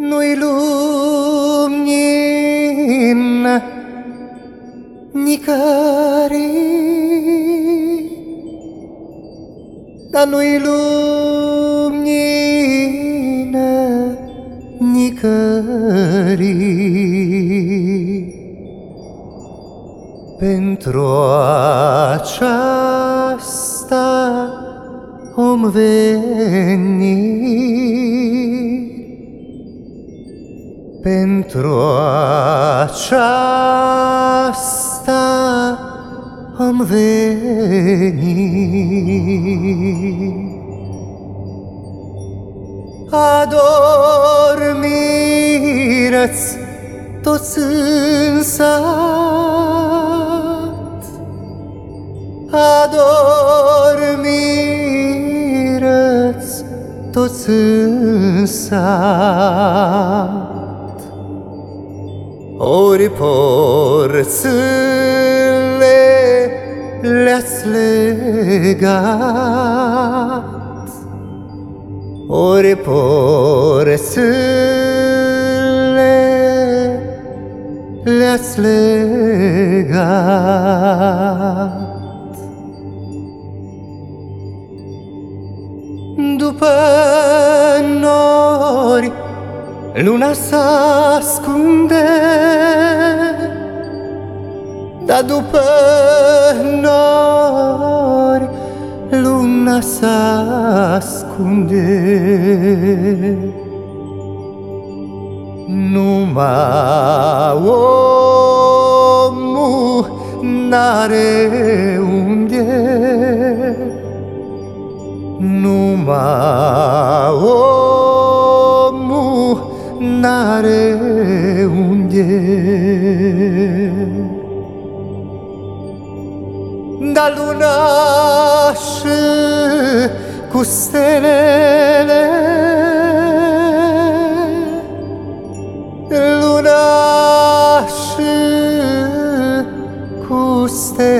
nu-i lumină nicării, dar nu-i lumină nicării. Pentru aceasta om veni pentru aceasta am venit. Adormiră-ți toți în sat, Adormiră-ți toți în sat. Ori porțile le-ați legat, Ori porțile le-ați legat. După nori Luna s-ascunde Dar după nori Luna s-ascunde Numai omul n-are unde Numai omul n-are unde. Da luna și cu stelele, luna și cu stelele,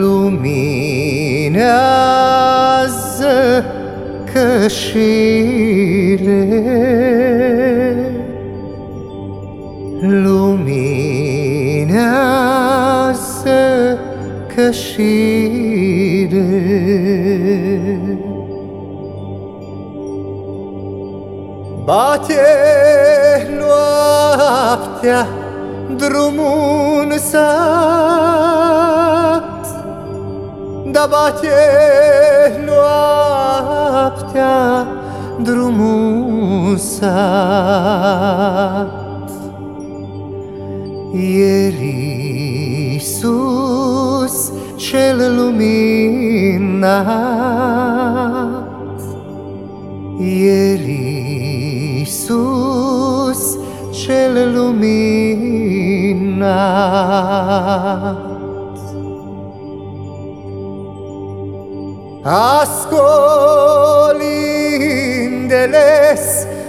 luminează cășile. Cășile. Bate noaptea drumul în da bate noaptea drumul sat. El Iisus cel luminat, El Iisus cel luminat. ascolindele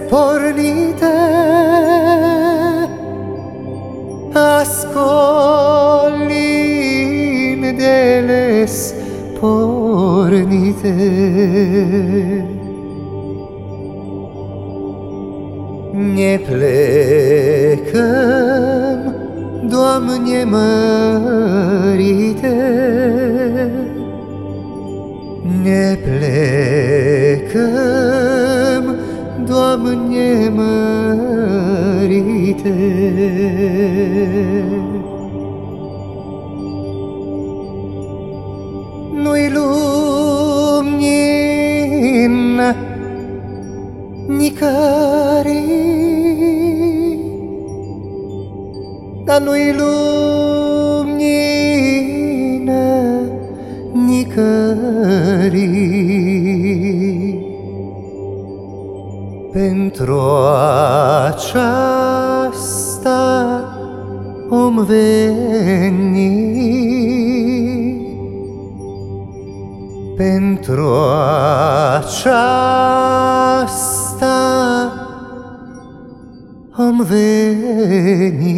pornite, ascolindele pornite. Ne plecăm, Doamne mărite, ne plecăm, Doamne mărite. Nu-i lumină nicării, dar nu-i lumină nicării. Pentru aceasta om veni, pentru aceasta am venit.